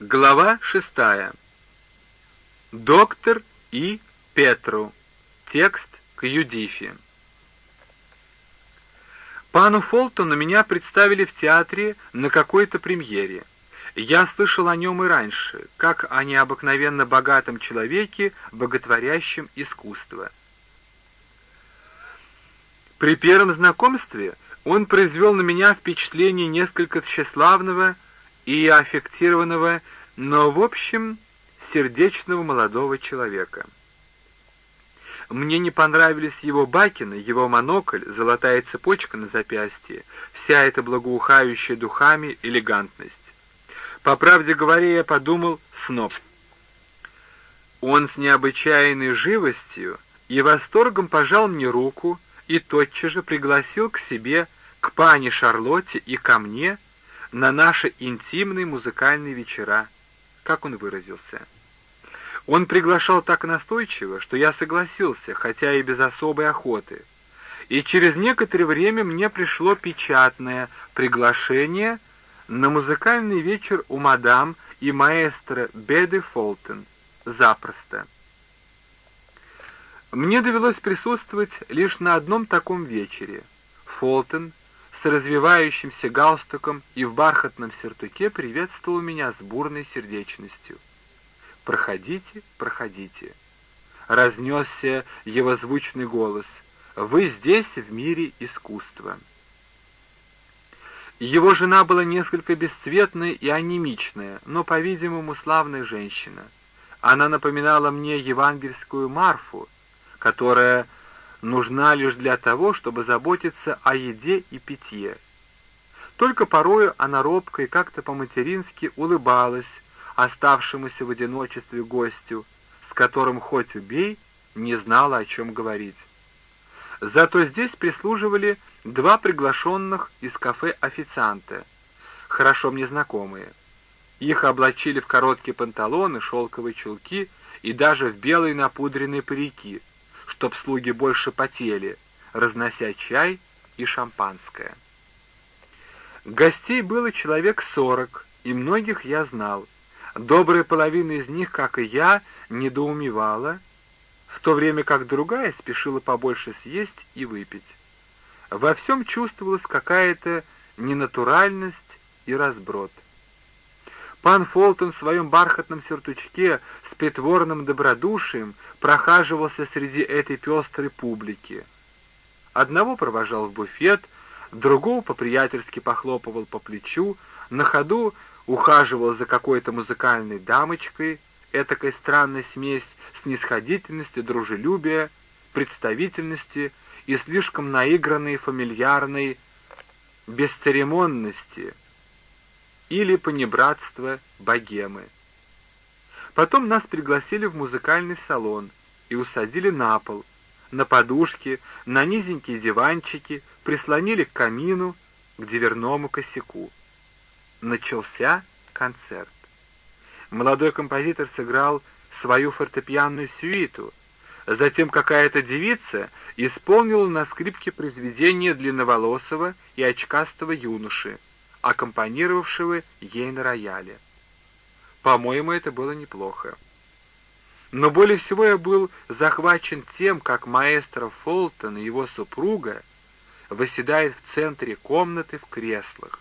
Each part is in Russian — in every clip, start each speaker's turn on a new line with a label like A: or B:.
A: Глава шестая. Доктор И. Петру. Текст к Юдифи. Пану Фолтону меня представили в театре на какой-то премьере. Я слышал о нем и раньше, как о необыкновенно богатом человеке, боготворящем искусство. При первом знакомстве он произвел на меня впечатление несколько тщеславного и аффектированного, но, в общем, сердечного молодого человека. Мне не понравились его бакины, его монокль, золотая цепочка на запястье, вся эта благоухающая духами элегантность. По правде говоря, я подумал сноб. Он с необычайной живостью и восторгом пожал мне руку и тотчас же пригласил к себе, к пане Шарлотте и ко мне, на наши интимные музыкальные вечера, как он выразился. Он приглашал так настойчиво, что я согласился, хотя и без особой охоты. И через некоторое время мне пришло печатное приглашение на музыкальный вечер у мадам и маэстро Беды Фолтон. Запросто. Мне довелось присутствовать лишь на одном таком вечере. Фолтон с развивающимся галстуком и в бархатном сюртуке приветствовал меня с бурной сердечностью. «Проходите, проходите!» Разнесся его звучный голос. «Вы здесь, в мире искусства!» Его жена была несколько бесцветная и анемичная, но, по-видимому, славная женщина. Она напоминала мне евангельскую Марфу, которая нужна лишь для того, чтобы заботиться о еде и питье. Только порою она робко и как-то по-матерински улыбалась оставшемуся в одиночестве гостю, с которым хоть убей, не знала, о чем говорить. Зато здесь прислуживали два приглашенных из кафе официанта, хорошо мне знакомые. Их облачили в короткие панталоны, шелковые чулки и даже в белые напудренные парики, чтоб слуги больше потели, разнося чай и шампанское. Гостей было человек сорок, и многих я знал. Добрая половина из них, как и я, недоумевала, в то время как другая спешила побольше съесть и выпить. Во всем чувствовалась какая-то ненатуральность и разброд. Пан Фолтон в своем бархатном сюртучке притворным добродушием прохаживался среди этой пестрой публики. Одного провожал в буфет, другого по-приятельски похлопывал по плечу, на ходу ухаживал за какой-то музыкальной дамочкой, этакой странной смесь снисходительности, дружелюбия, представительности и слишком наигранной фамильярной бесцеремонности или понебратства богемы. Потом нас пригласили в музыкальный салон и усадили на пол, на подушки, на низенькие диванчики, прислонили к камину, к дверному косяку. Начался концерт. Молодой композитор сыграл свою фортепианную сюиту, затем какая-то девица исполнила на скрипке произведение длинноволосого и очкастого юноши, аккомпанировавшего ей на рояле. По-моему, это было неплохо. Но более всего я был захвачен тем, как маэстро Фолтон и его супруга восседают в центре комнаты в креслах,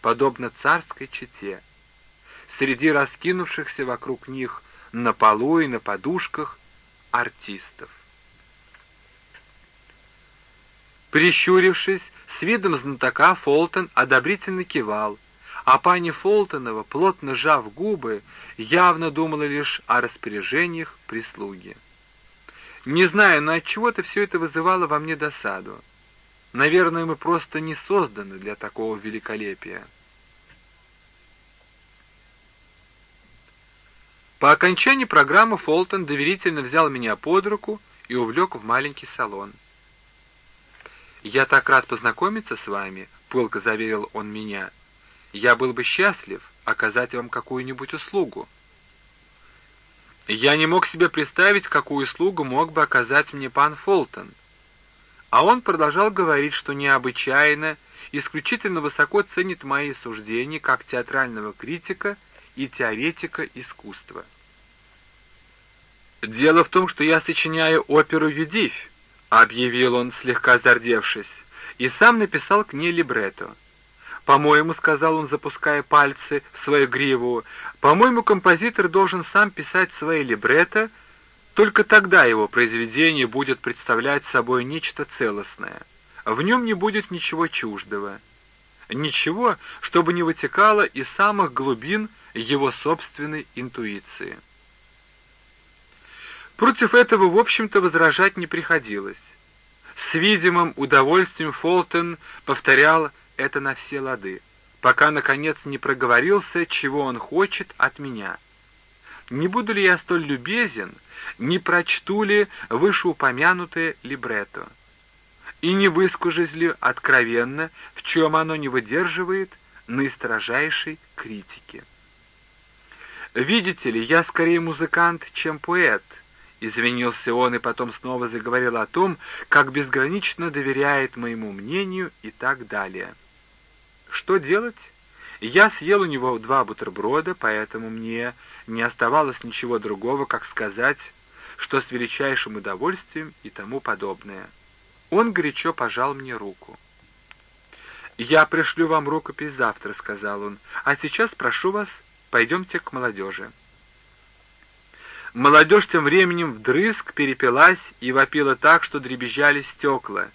A: подобно царской чете, среди раскинувшихся вокруг них на полу и на подушках артистов. Прищурившись, с видом знатока Фолтон одобрительно кивал, а пани Фолтонова, плотно сжав губы, явно думала лишь о распоряжениях прислуги. Не знаю, но отчего-то все это вызывало во мне досаду. Наверное, мы просто не созданы для такого великолепия. По окончании программы Фолтон доверительно взял меня под руку и увлек в маленький салон. «Я так рад познакомиться с вами», — пылко заверил он меня. «Я был бы счастлив оказать вам какую-нибудь услугу». Я не мог себе представить, какую услугу мог бы оказать мне пан Фолтон. А он продолжал говорить, что необычайно, исключительно высоко ценит мои суждения как театрального критика и теоретика искусства. «Дело в том, что я сочиняю оперу «Юдивь», — объявил он, слегка зардевшись, и сам написал к ней либретто. «По-моему, — сказал он, запуская пальцы в свою гриву, — по-моему, композитор должен сам писать свои либретто, только тогда его произведение будет представлять собой нечто целостное. В нем не будет ничего чуждого, ничего, чтобы не вытекало из самых глубин его собственной интуиции». Против этого, в общем-то, возражать не приходилось. С видимым удовольствием Фолтон повторял это на все лады, пока, наконец, не проговорился, чего он хочет от меня. Не буду ли я столь любезен, не прочту ли вышеупомянутое либретто? И не выскажусь ли откровенно, в чем оно не выдерживает наистрожайшей критики? Видите ли, я скорее музыкант, чем поэт, Извинился он и потом снова заговорил о том, как безгранично доверяет моему мнению и так далее. Что делать? Я съел у него два бутерброда, поэтому мне не оставалось ничего другого, как сказать, что с величайшим удовольствием и тому подобное. Он горячо пожал мне руку. «Я пришлю вам рукопись завтра», — сказал он, — «а сейчас прошу вас, пойдемте к молодежи». Молодежь тем временем вдрызг перепилась и вопила так, что дребезжали стекла.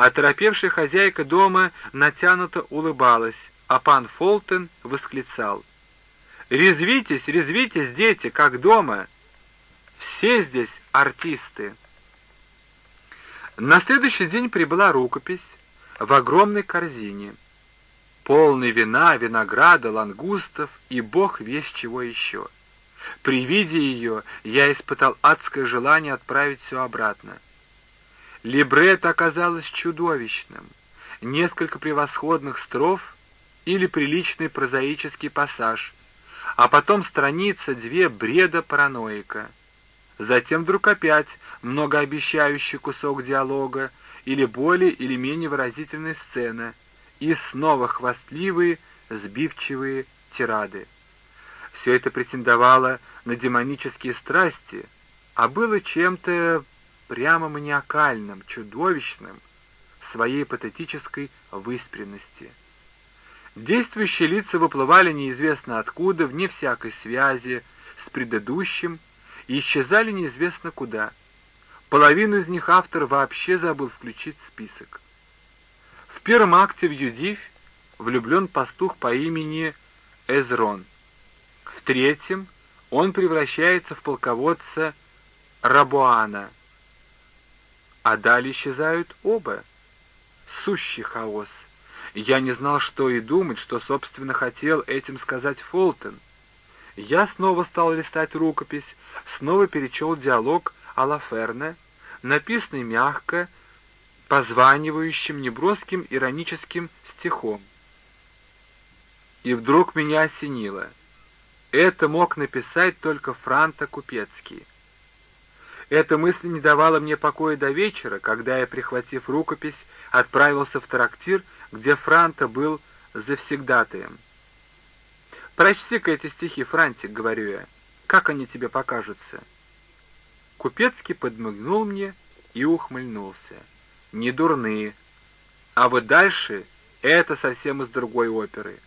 A: А торопевшая хозяйка дома натянуто улыбалась, а пан Фолтон восклицал. «Резвитесь, резвитесь, дети, как дома! Все здесь артисты!» На следующий день прибыла рукопись в огромной корзине, полной вина, винограда, лангустов и бог весь чего еще. При виде ее я испытал адское желание отправить все обратно. Либрет оказалось чудовищным. Несколько превосходных строф или приличный прозаический пассаж, а потом страница две бреда параноика. Затем вдруг опять многообещающий кусок диалога или более или менее выразительная сцена, и снова хвастливые, сбивчивые тирады. Все это претендовало на демонические страсти, а было чем-то прямо маниакальным, чудовищным в своей патетической выспренности. Действующие лица выплывали неизвестно откуда, вне всякой связи с предыдущим, и исчезали неизвестно куда. Половину из них автор вообще забыл включить в список. В первом акте в Юдивь влюблен пастух по имени Эзрон. В третьем он превращается в полководца Рабуана, а далее исчезают оба. Сущий хаос. Я не знал, что и думать, что, собственно, хотел этим сказать Фолтон. Я снова стал листать рукопись, снова перечел диалог Алаферне, написанный мягко, позванивающим неброским ироническим стихом. И вдруг меня осенило — это мог написать только Франта Купецкий. Эта мысль не давала мне покоя до вечера, когда я, прихватив рукопись, отправился в трактир, где Франта был завсегдатаем. «Прочти-ка эти стихи, Франтик», — говорю я, — «как они тебе покажутся?» Купецкий подмигнул мне и ухмыльнулся. «Не дурные. А вот дальше это совсем из другой оперы».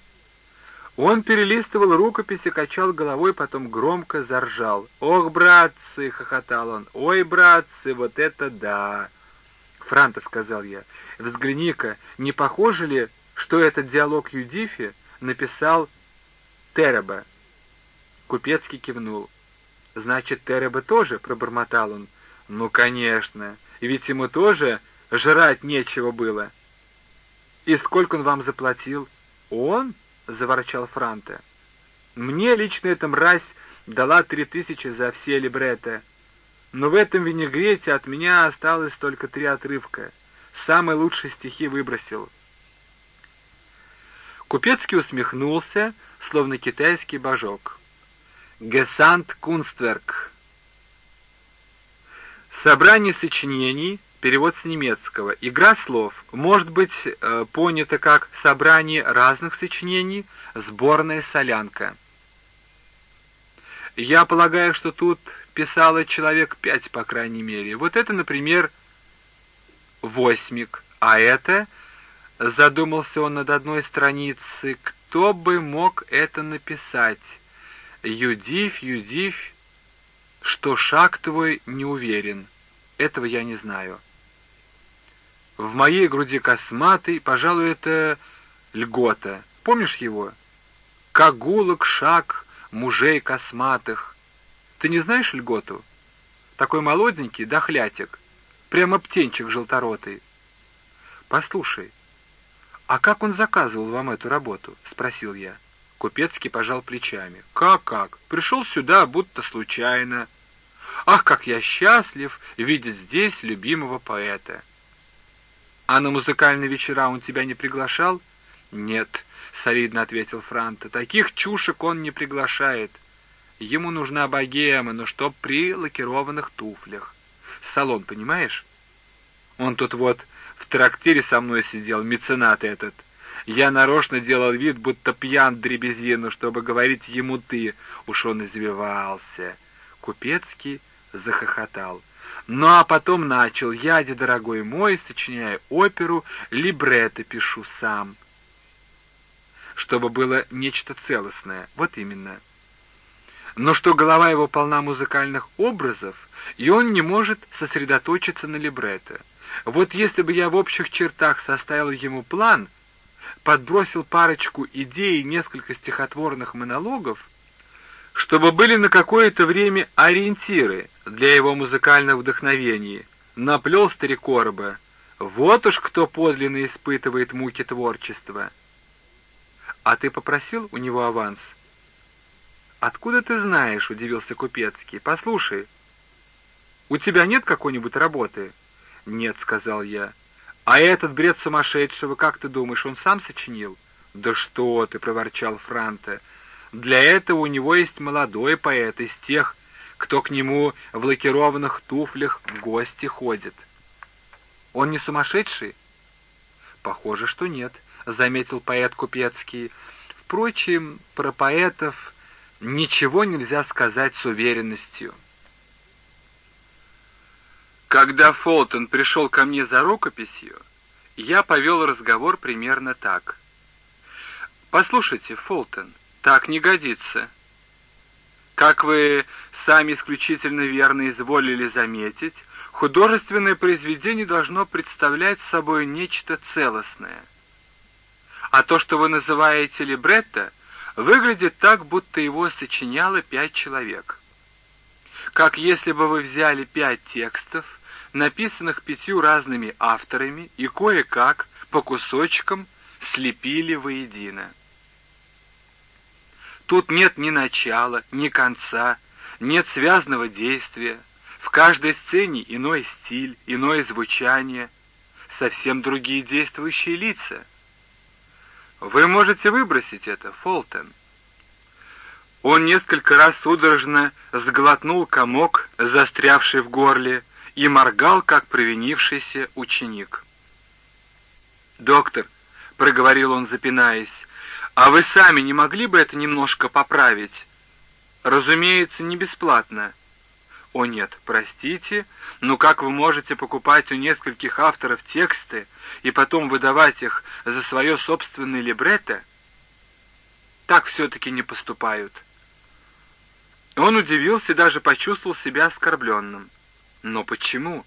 A: Он перелистывал рукопись и качал головой, потом громко заржал. «Ох, братцы!» — хохотал он. «Ой, братцы, вот это да!» «Франта», — сказал я, — «взгляни-ка, не похоже ли, что этот диалог Юдифи написал Тереба?» Купецкий кивнул. «Значит, Тереба тоже?» — пробормотал он. «Ну, конечно, ведь ему тоже жрать нечего было». «И сколько он вам заплатил?» «Он?» — заворчал Франте. «Мне лично эта мразь дала три тысячи за все либретто, но в этом винегрете от меня осталось только три отрывка. Самые лучшие стихи выбросил». Купецкий усмехнулся, словно китайский божок. «Гесант Кунстверк». Собрание сочинений — Перевод с немецкого. Игра слов может быть э, понята как собрание разных сочинений, сборная солянка. Я полагаю, что тут писало человек пять, по крайней мере. Вот это, например, восьмик, а это, задумался он над одной страницей, кто бы мог это написать? Юдивь, Юдивь, что шаг твой не уверен. Этого я не знаю. В моей груди косматый, пожалуй, это льгота. Помнишь его? Кагулок шаг мужей косматых. Ты не знаешь льготу? Такой молоденький, дохлятик. Прямо птенчик желторотый. Послушай, а как он заказывал вам эту работу? Спросил я. Купецкий пожал плечами. Как-как? Пришел сюда, будто случайно. Ах, как я счастлив видеть здесь любимого поэта. А на музыкальные вечера он тебя не приглашал? Нет, солидно ответил Франта. Таких чушек он не приглашает. Ему нужна богема, но чтоб при лакированных туфлях. Салон, понимаешь? Он тут вот в трактире со мной сидел, меценат этот. Я нарочно делал вид, будто пьян дребезину, чтобы говорить ему «ты». Уж он извивался. Купецкий захохотал. Ну а потом начал. Я, дорогой мой, сочиняя оперу, либретто пишу сам. Чтобы было нечто целостное. Вот именно. Но что голова его полна музыкальных образов, и он не может сосредоточиться на либретто. Вот если бы я в общих чертах составил ему план, подбросил парочку идей и несколько стихотворных монологов, чтобы были на какое-то время ориентиры для его музыкального вдохновения, наплел старикорба. Вот уж кто подлинно испытывает муки творчества. А ты попросил у него аванс? Откуда ты знаешь, удивился Купецкий. Послушай, у тебя нет какой-нибудь работы? Нет, сказал я. А этот бред сумасшедшего, как ты думаешь, он сам сочинил? Да что ты, проворчал Франте. Для этого у него есть молодой поэт из тех, кто к нему в лакированных туфлях в гости ходит. Он не сумасшедший? Похоже, что нет, заметил поэт Купецкий. Впрочем, про поэтов ничего нельзя сказать с уверенностью. Когда Фолтон пришел ко мне за рукописью, я повел разговор примерно так. «Послушайте, Фолтон, так не годится. Как вы сами исключительно верно изволили заметить, художественное произведение должно представлять собой нечто целостное. А то, что вы называете либретто, выглядит так, будто его сочиняло пять человек. Как если бы вы взяли пять текстов, написанных пятью разными авторами, и кое-как, по кусочкам, слепили воедино. Тут нет ни начала, ни конца, нет связанного действия. В каждой сцене иной стиль, иное звучание, совсем другие действующие лица. Вы можете выбросить это, Фолтон. Он несколько раз судорожно сглотнул комок, застрявший в горле, и моргал, как провинившийся ученик. «Доктор», — проговорил он, запинаясь, а вы сами не могли бы это немножко поправить? Разумеется, не бесплатно. О нет, простите, но как вы можете покупать у нескольких авторов тексты и потом выдавать их за свое собственное либретто? Так все-таки не поступают. Он удивился и даже почувствовал себя оскорбленным. Но почему?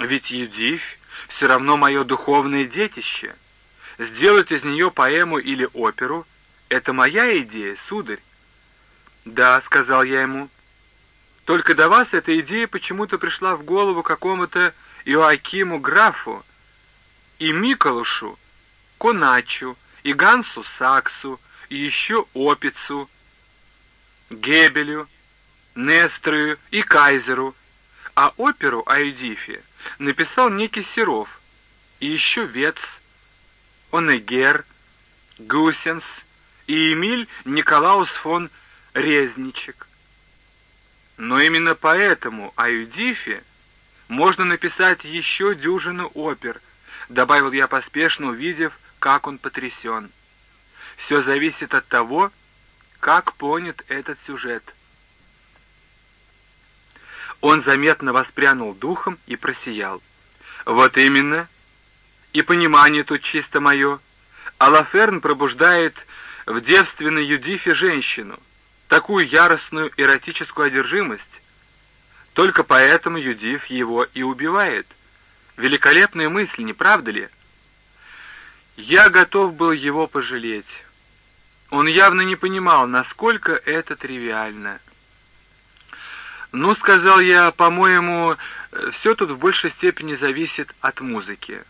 A: Ведь Юдивь все равно мое духовное детище — Сделать из нее поэму или оперу — это моя идея, сударь. «Да», — сказал я ему, — «только до вас эта идея почему-то пришла в голову какому-то Иоакиму Графу и Миколушу, Коначу, и Гансу Саксу, и еще Опицу, Гебелю, Нестрою и Кайзеру, а оперу о Эдифе написал некий Серов, и еще Вец, Онегер, Гусенс и Эмиль Николаус фон Резничек. Но именно поэтому о Юдифе можно написать еще дюжину опер, добавил я поспешно, увидев, как он потрясен. Все зависит от того, как понят этот сюжет. Он заметно воспрянул духом и просиял. «Вот именно. И понимание тут чисто мое. Алаферн пробуждает в девственной Юдифе женщину, такую яростную эротическую одержимость. Только поэтому Юдиф его и убивает. Великолепная мысль, не правда ли? Я готов был его пожалеть. Он явно не понимал, насколько это тривиально. «Ну, — сказал я, — по-моему, все тут в большей степени зависит от музыки.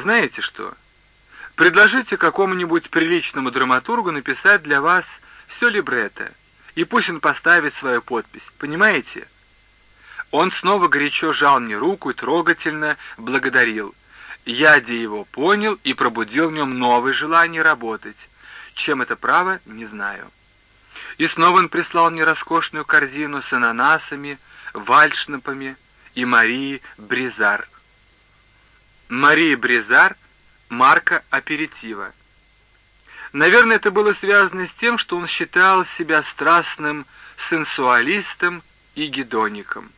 A: Знаете что? Предложите какому-нибудь приличному драматургу написать для вас все либретто, и пусть он поставит свою подпись, понимаете?» Он снова горячо жал мне руку и трогательно благодарил. Я де его понял и пробудил в нем новое желание работать. Чем это право, не знаю. И снова он прислал мне роскошную корзину с ананасами, вальшнапами и Марии Бризар. Мария Бризар — марка аперитива. Наверное, это было связано с тем, что он считал себя страстным сенсуалистом и гедоником.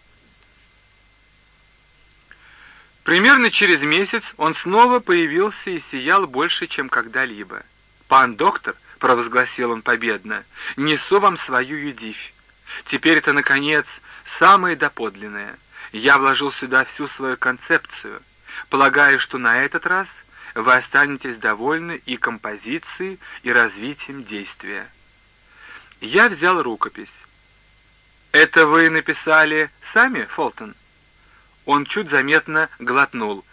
A: Примерно через месяц он снова появился и сиял больше, чем когда-либо. «Пан доктор», — провозгласил он победно, — «несу вам свою Юдивь. Теперь это, наконец, самое доподлинное. Я вложил сюда всю свою концепцию. Полагаю, что на этот раз вы останетесь довольны и композицией, и развитием действия». Я взял рукопись. «Это вы написали сами, Фолтон?» Он чуть заметно глотнул.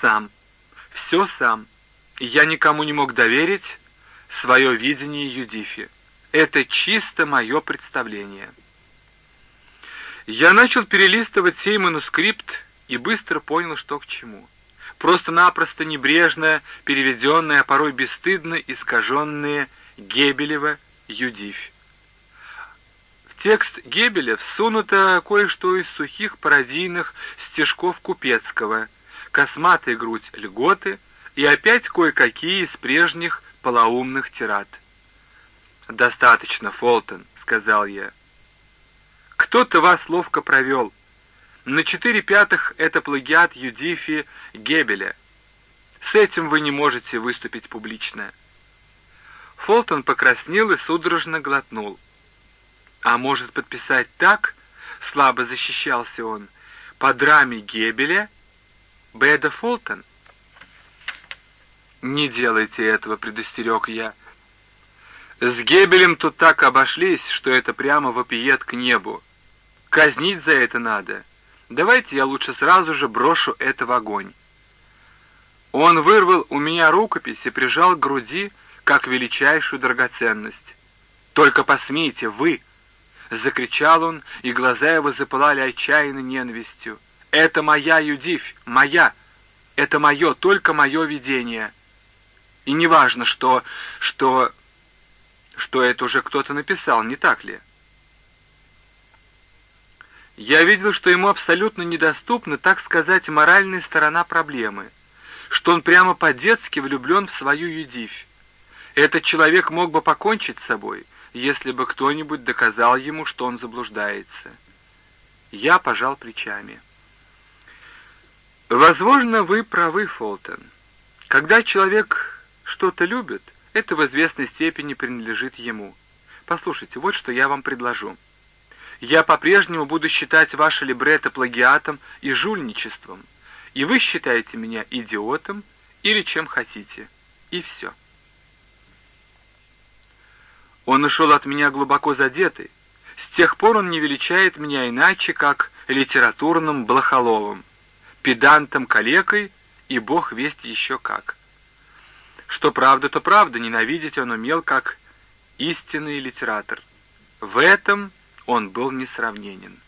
A: «Сам. Все сам. Я никому не мог доверить, свое видение Юдифи. Это чисто мое представление. Я начал перелистывать сей манускрипт и быстро понял, что к чему. Просто-напросто небрежно переведенные, а порой бесстыдно искаженные Гебелева Юдифь. В текст Гебеля всунуто кое-что из сухих пародийных стежков Купецкого, косматая грудь льготы и опять кое-какие из прежних полоумных тират. «Достаточно, Фолтон», — сказал я. «Кто-то вас ловко провел. На четыре пятых это плагиат Юдифи Гебеля. С этим вы не можете выступить публично». Фолтон покраснел и судорожно глотнул. «А может подписать так?» — слабо защищался он. «По драме Гебеля? Беда Фолтон?» «Не делайте этого», — предостерег я. «С Гебелем тут так обошлись, что это прямо вопиет к небу. Казнить за это надо. Давайте я лучше сразу же брошу это в огонь». Он вырвал у меня рукопись и прижал к груди, как величайшую драгоценность. «Только посмейте, вы!» — закричал он, и глаза его запылали отчаянной ненавистью. «Это моя Юдивь, моя! Это мое, только мое видение!» И не важно, что... что... что это уже кто-то написал, не так ли? Я видел, что ему абсолютно недоступна, так сказать, моральная сторона проблемы, что он прямо по-детски влюблен в свою Юдивь. Этот человек мог бы покончить с собой, если бы кто-нибудь доказал ему, что он заблуждается. Я пожал плечами. Возможно, вы правы, Фолтон. Когда человек что-то любит, это в известной степени принадлежит ему. Послушайте, вот что я вам предложу. Я по-прежнему буду считать ваше либретто плагиатом и жульничеством, и вы считаете меня идиотом или чем хотите. И все. Он ушел от меня глубоко задетый. С тех пор он не величает меня иначе, как литературным блохоловым, педантом-калекой и бог весть еще как. Что правда, то правда, ненавидеть он умел как истинный литератор. В этом он был несравненен.